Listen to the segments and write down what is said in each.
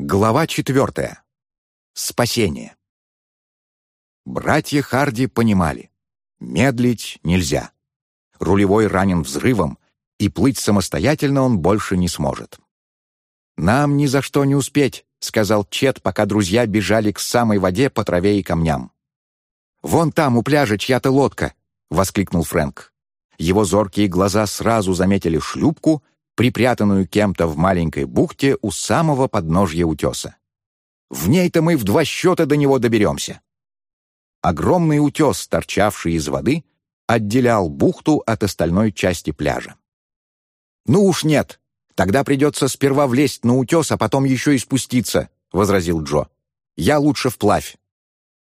Глава четвертая. Спасение. Братья Харди понимали. Медлить нельзя. Рулевой ранен взрывом, и плыть самостоятельно он больше не сможет. «Нам ни за что не успеть», — сказал Чет, пока друзья бежали к самой воде по траве и камням. «Вон там, у пляжа, чья-то лодка», — воскликнул Фрэнк. Его зоркие глаза сразу заметили шлюпку, припрятанную кем-то в маленькой бухте у самого подножья утеса. В ней-то мы в два счета до него доберемся. Огромный утес, торчавший из воды, отделял бухту от остальной части пляжа. «Ну уж нет, тогда придется сперва влезть на утес, а потом еще и спуститься», — возразил Джо. «Я лучше вплавь».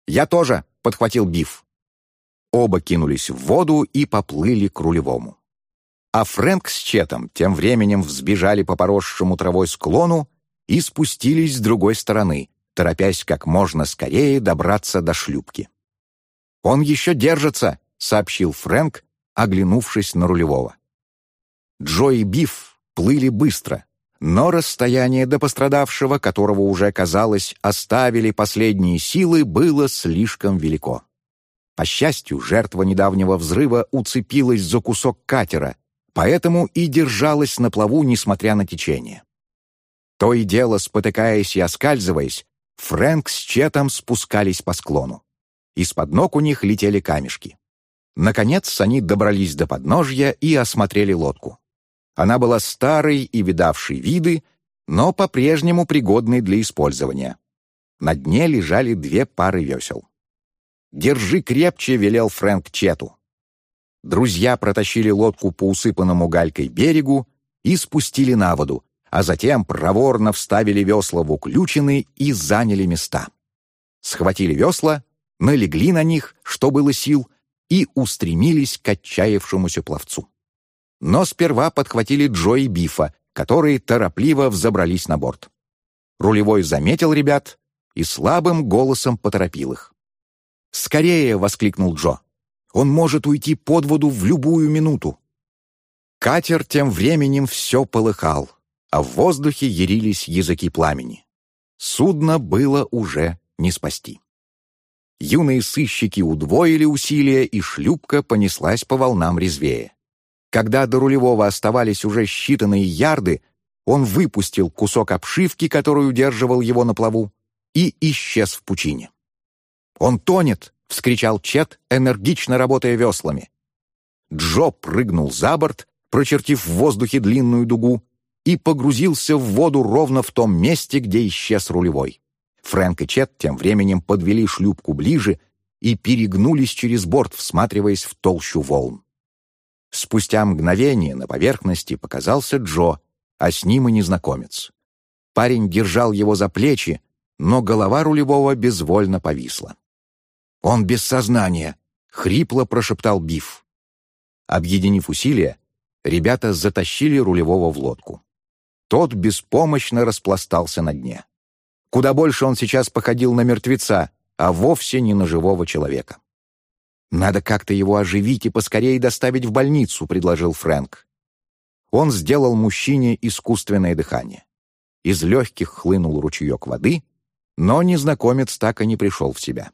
«Я тоже», — подхватил Биф. Оба кинулись в воду и поплыли к рулевому а Фрэнк с Четом тем временем взбежали по поросшему травой склону и спустились с другой стороны, торопясь как можно скорее добраться до шлюпки. «Он еще держится», — сообщил Фрэнк, оглянувшись на рулевого. Джо и Биф плыли быстро, но расстояние до пострадавшего, которого уже, казалось, оставили последние силы, было слишком велико. По счастью, жертва недавнего взрыва уцепилась за кусок катера, поэтому и держалась на плаву, несмотря на течение. То и дело, спотыкаясь и оскальзываясь, Фрэнк с Четом спускались по склону. Из-под ног у них летели камешки. Наконец они добрались до подножья и осмотрели лодку. Она была старой и видавшей виды, но по-прежнему пригодной для использования. На дне лежали две пары весел. «Держи крепче», — велел Фрэнк Чету. Друзья протащили лодку по усыпанному галькой берегу и спустили на воду, а затем проворно вставили весла в уключины и заняли места. Схватили весла, налегли на них, что было сил, и устремились к отчаявшемуся пловцу. Но сперва подхватили Джо и Бифа, которые торопливо взобрались на борт. Рулевой заметил ребят и слабым голосом поторопил их. «Скорее!» — воскликнул Джо. Он может уйти под воду в любую минуту. Катер тем временем все полыхал, а в воздухе ярились языки пламени. Судно было уже не спасти. Юные сыщики удвоили усилия, и шлюпка понеслась по волнам резвее. Когда до рулевого оставались уже считанные ярды, он выпустил кусок обшивки, который удерживал его на плаву, и исчез в пучине. «Он тонет!» — вскричал Чет, энергично работая веслами. Джо прыгнул за борт, прочертив в воздухе длинную дугу, и погрузился в воду ровно в том месте, где исчез рулевой. Фрэнк и Чет тем временем подвели шлюпку ближе и перегнулись через борт, всматриваясь в толщу волн. Спустя мгновение на поверхности показался Джо, а с ним и незнакомец. Парень держал его за плечи, но голова рулевого безвольно повисла. «Он без сознания!» — хрипло прошептал Биф. Объединив усилия, ребята затащили рулевого в лодку. Тот беспомощно распластался на дне. Куда больше он сейчас походил на мертвеца, а вовсе не на живого человека. «Надо как-то его оживить и поскорее доставить в больницу», — предложил Фрэнк. Он сделал мужчине искусственное дыхание. Из легких хлынул ручеек воды, но незнакомец так и не пришел в себя.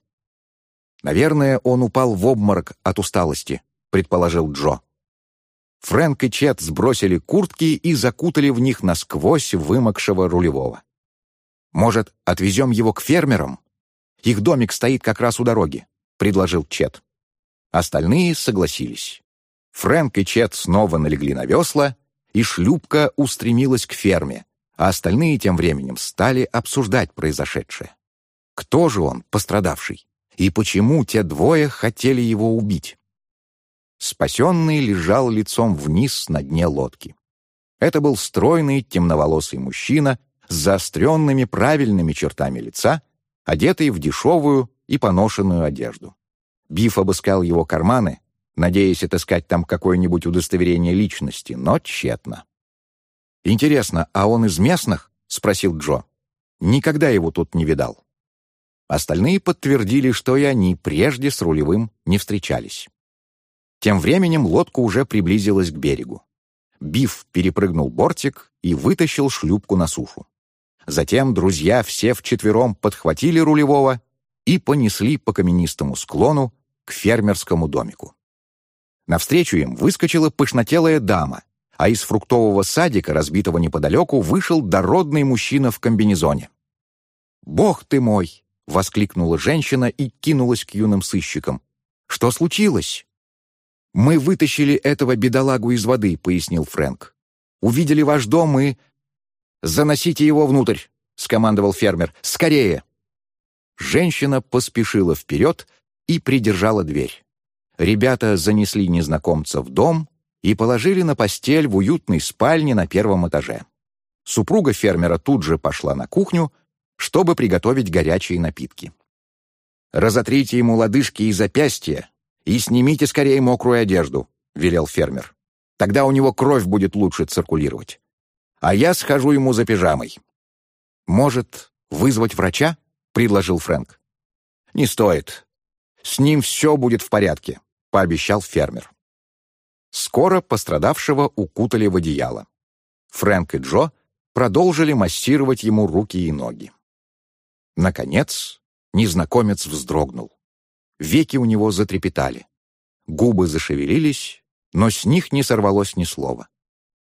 «Наверное, он упал в обморок от усталости», — предположил Джо. Фрэнк и Чет сбросили куртки и закутали в них насквозь вымокшего рулевого. «Может, отвезем его к фермерам? Их домик стоит как раз у дороги», — предложил Чет. Остальные согласились. Фрэнк и Чет снова налегли на весла, и шлюпка устремилась к ферме, а остальные тем временем стали обсуждать произошедшее. Кто же он, пострадавший? И почему те двое хотели его убить. Спасенный лежал лицом вниз на дне лодки. Это был стройный темноволосый мужчина с заостренными правильными чертами лица, одетый в дешевую и поношенную одежду. Биф обыскал его карманы, надеясь отыскать там какое-нибудь удостоверение личности, но тщетно. «Интересно, а он из местных?» — спросил Джо. «Никогда его тут не видал». Остальные подтвердили, что и они прежде с рулевым не встречались. Тем временем лодка уже приблизилась к берегу. Биф перепрыгнул бортик и вытащил шлюпку на сушу. Затем друзья все вчетвером подхватили рулевого и понесли по каменистому склону к фермерскому домику. Навстречу им выскочила пышнотелая дама, а из фруктового садика, разбитого неподалеку, вышел дородный мужчина в комбинезоне. «Бог ты мой!» — воскликнула женщина и кинулась к юным сыщикам. «Что случилось?» «Мы вытащили этого бедолагу из воды», — пояснил Фрэнк. «Увидели ваш дом и...» «Заносите его внутрь», — скомандовал фермер. «Скорее!» Женщина поспешила вперед и придержала дверь. Ребята занесли незнакомца в дом и положили на постель в уютной спальне на первом этаже. Супруга фермера тут же пошла на кухню, чтобы приготовить горячие напитки. «Разотрите ему лодыжки и запястья и снимите скорее мокрую одежду», — велел фермер. «Тогда у него кровь будет лучше циркулировать. А я схожу ему за пижамой». «Может, вызвать врача?» — предложил Фрэнк. «Не стоит. С ним все будет в порядке», — пообещал фермер. Скоро пострадавшего укутали в одеяло. Фрэнк и Джо продолжили массировать ему руки и ноги. Наконец, незнакомец вздрогнул. Веки у него затрепетали. Губы зашевелились, но с них не сорвалось ни слова.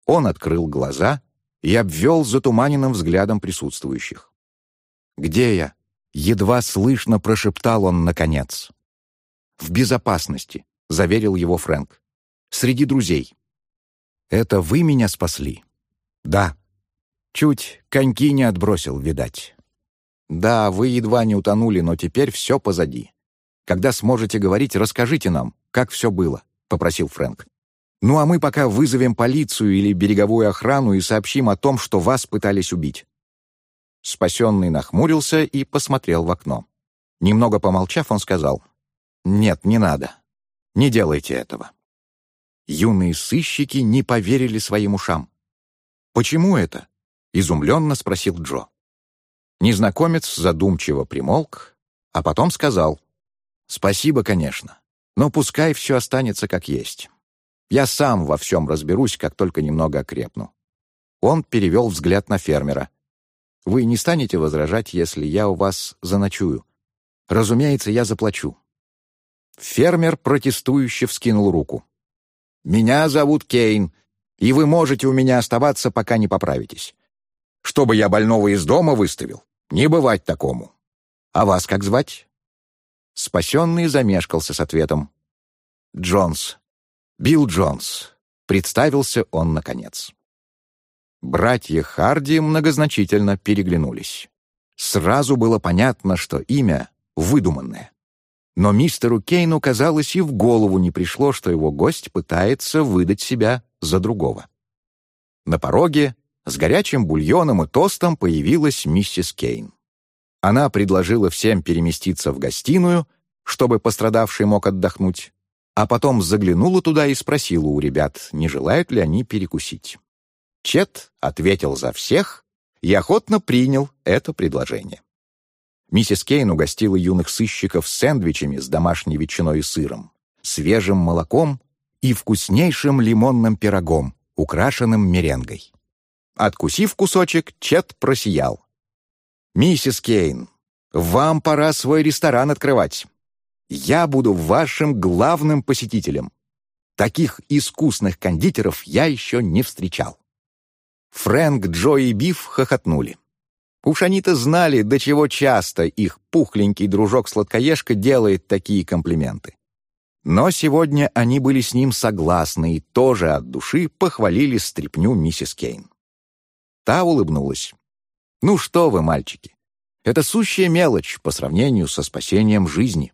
Он открыл глаза и обвел затуманенным взглядом присутствующих. «Где я?» — едва слышно прошептал он наконец. «В безопасности», — заверил его Фрэнк. «Среди друзей». «Это вы меня спасли?» «Да». Чуть коньки не отбросил, видать. «Да, вы едва не утонули, но теперь все позади. Когда сможете говорить, расскажите нам, как все было», — попросил Фрэнк. «Ну а мы пока вызовем полицию или береговую охрану и сообщим о том, что вас пытались убить». Спасенный нахмурился и посмотрел в окно. Немного помолчав, он сказал, «Нет, не надо. Не делайте этого». Юные сыщики не поверили своим ушам. «Почему это?» — изумленно спросил Джо. Незнакомец задумчиво примолк, а потом сказал, «Спасибо, конечно, но пускай все останется как есть. Я сам во всем разберусь, как только немного окрепну». Он перевел взгляд на фермера. «Вы не станете возражать, если я у вас заночую? Разумеется, я заплачу. Фермер протестующе вскинул руку. «Меня зовут Кейн, и вы можете у меня оставаться, пока не поправитесь. Чтобы я больного из дома выставил? Не бывать такому. А вас как звать?» Спасенный замешкался с ответом. «Джонс. Билл Джонс», — представился он наконец. Братья Харди многозначительно переглянулись. Сразу было понятно, что имя выдуманное. Но мистеру Кейну, казалось, и в голову не пришло, что его гость пытается выдать себя за другого. На пороге с горячим бульоном и тостом появилась миссис Кейн. Она предложила всем переместиться в гостиную, чтобы пострадавший мог отдохнуть, а потом заглянула туда и спросила у ребят, не желают ли они перекусить. Чет ответил за всех и охотно принял это предложение. Миссис Кейн угостила юных сыщиков сэндвичами с домашней ветчиной и сыром, свежим молоком и вкуснейшим лимонным пирогом, украшенным меренгой. Откусив кусочек, Чет просиял. «Миссис Кейн, вам пора свой ресторан открывать. Я буду вашим главным посетителем. Таких искусных кондитеров я еще не встречал». Фрэнк, Джо и Биф хохотнули. Уж они-то знали, до чего часто их пухленький дружок-сладкоежка делает такие комплименты. Но сегодня они были с ним согласны и тоже от души похвалили стряпню миссис Кейн. Та улыбнулась. «Ну что вы, мальчики, это сущая мелочь по сравнению со спасением жизни».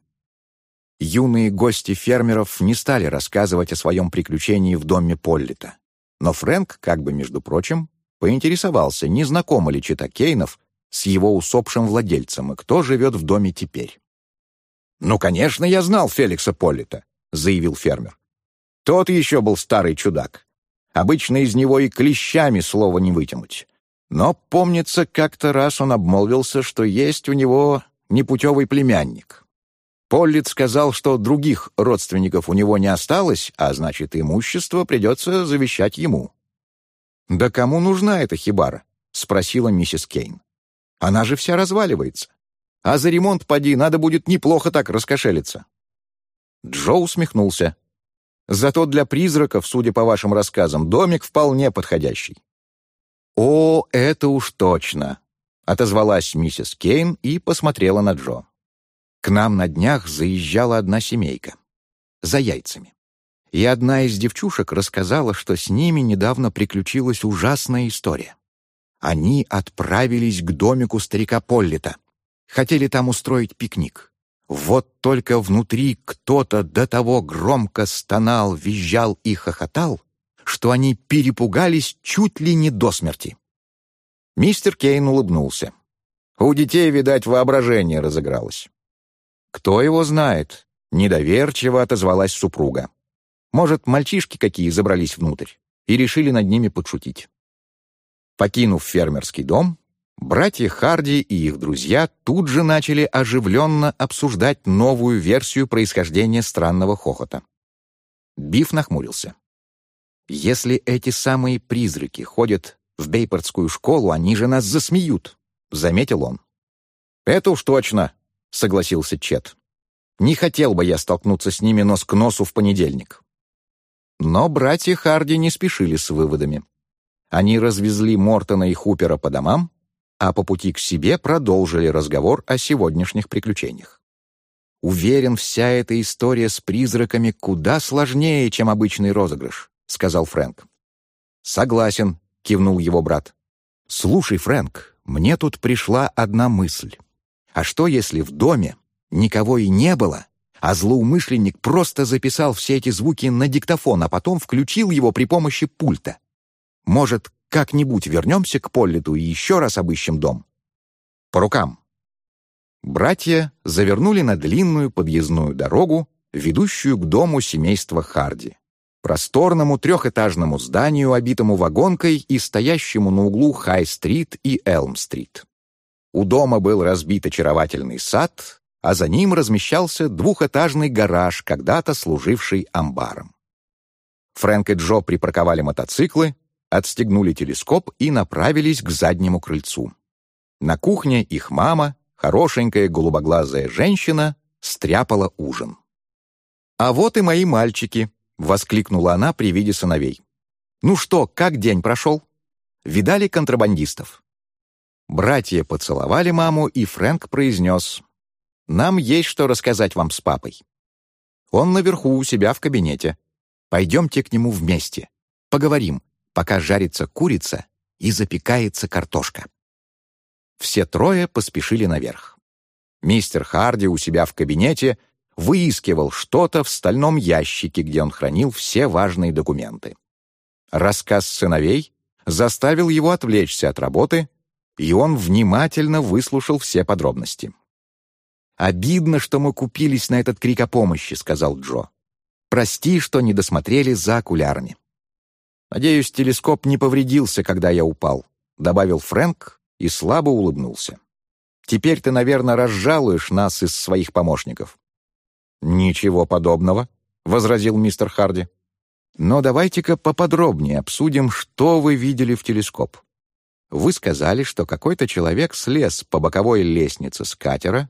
Юные гости фермеров не стали рассказывать о своем приключении в доме Поллита. Но Фрэнк, как бы между прочим, поинтересовался, не знакома ли чита Кейнов с его усопшим владельцем и кто живет в доме теперь. «Ну, конечно, я знал Феликса Поллита», — заявил фермер. «Тот еще был старый чудак. Обычно из него и клещами слова не вытянуть. Но, помнится, как-то раз он обмолвился, что есть у него непутевый племянник. Поллит сказал, что других родственников у него не осталось, а значит, имущество придется завещать ему. «Да кому нужна эта хибара?» — спросила миссис Кейн. Она же вся разваливается. А за ремонт, поди, надо будет неплохо так раскошелиться». Джо усмехнулся. «Зато для призраков, судя по вашим рассказам, домик вполне подходящий». «О, это уж точно!» — отозвалась миссис Кейн и посмотрела на Джо. «К нам на днях заезжала одна семейка. За яйцами. И одна из девчушек рассказала, что с ними недавно приключилась ужасная история. Они отправились к домику старика Поллита. Хотели там устроить пикник. Вот только внутри кто-то до того громко стонал, визжал и хохотал, что они перепугались чуть ли не до смерти. Мистер Кейн улыбнулся. У детей, видать, воображение разыгралось. «Кто его знает?» — недоверчиво отозвалась супруга. «Может, мальчишки какие забрались внутрь и решили над ними подшутить». Покинув фермерский дом, Братья Харди и их друзья тут же начали оживленно обсуждать новую версию происхождения странного хохота. Биф нахмурился. «Если эти самые призраки ходят в Бейпортскую школу, они же нас засмеют», — заметил он. «Это уж точно», — согласился Чет. «Не хотел бы я столкнуться с ними нос к носу в понедельник». Но братья Харди не спешили с выводами. Они развезли Мортона и Хупера по домам, а по пути к себе продолжили разговор о сегодняшних приключениях. «Уверен, вся эта история с призраками куда сложнее, чем обычный розыгрыш», — сказал Фрэнк. «Согласен», — кивнул его брат. «Слушай, Фрэнк, мне тут пришла одна мысль. А что, если в доме никого и не было, а злоумышленник просто записал все эти звуки на диктофон, а потом включил его при помощи пульта? Может, как-нибудь вернемся к Поллиту и еще раз обыщем дом. По рукам. Братья завернули на длинную подъездную дорогу, ведущую к дому семейства Харди. Просторному трехэтажному зданию, обитому вагонкой и стоящему на углу Хай-стрит и Элм-стрит. У дома был разбит очаровательный сад, а за ним размещался двухэтажный гараж, когда-то служивший амбаром. Фрэнк и Джо припарковали мотоциклы, отстегнули телескоп и направились к заднему крыльцу. На кухне их мама, хорошенькая голубоглазая женщина, стряпала ужин. «А вот и мои мальчики!» — воскликнула она при виде сыновей. «Ну что, как день прошел? Видали контрабандистов?» Братья поцеловали маму, и Фрэнк произнес, «Нам есть что рассказать вам с папой. Он наверху у себя в кабинете. Пойдемте к нему вместе. Поговорим, пока жарится курица и запекается картошка. Все трое поспешили наверх. Мистер Харди у себя в кабинете выискивал что-то в стальном ящике, где он хранил все важные документы. Рассказ сыновей заставил его отвлечься от работы, и он внимательно выслушал все подробности. «Обидно, что мы купились на этот крик о помощи», — сказал Джо. «Прости, что не досмотрели за окулярами». «Надеюсь, телескоп не повредился, когда я упал», — добавил Фрэнк и слабо улыбнулся. «Теперь ты, наверное, разжалуешь нас из своих помощников». «Ничего подобного», — возразил мистер Харди. «Но давайте-ка поподробнее обсудим, что вы видели в телескоп. Вы сказали, что какой-то человек слез по боковой лестнице с катера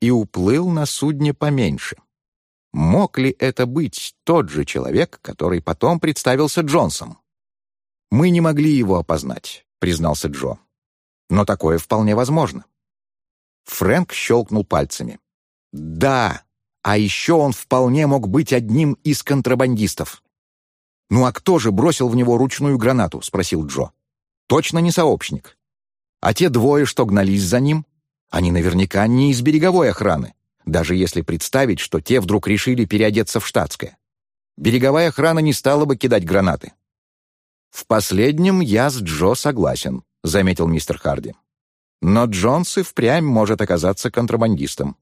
и уплыл на судне поменьше. Мог ли это быть тот же человек, который потом представился Джонсом? «Мы не могли его опознать», — признался Джо. «Но такое вполне возможно». Фрэнк щелкнул пальцами. «Да, а еще он вполне мог быть одним из контрабандистов». «Ну а кто же бросил в него ручную гранату?» — спросил Джо. «Точно не сообщник. А те двое, что гнались за ним, они наверняка не из береговой охраны даже если представить, что те вдруг решили переодеться в штатское. Береговая охрана не стала бы кидать гранаты. «В последнем я с Джо согласен», — заметил мистер Харди. «Но Джонс и впрямь может оказаться контрабандистом.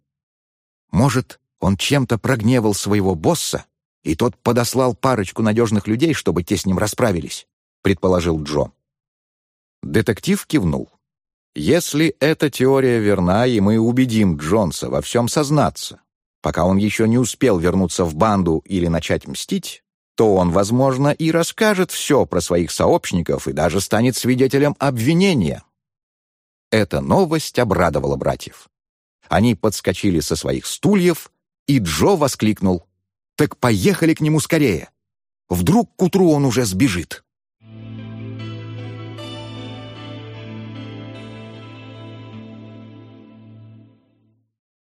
Может, он чем-то прогневал своего босса, и тот подослал парочку надежных людей, чтобы те с ним расправились», — предположил Джо. Детектив кивнул. Если эта теория верна, и мы убедим Джонса во всем сознаться, пока он еще не успел вернуться в банду или начать мстить, то он, возможно, и расскажет все про своих сообщников и даже станет свидетелем обвинения. Эта новость обрадовала братьев. Они подскочили со своих стульев, и Джо воскликнул. «Так поехали к нему скорее! Вдруг к утру он уже сбежит!»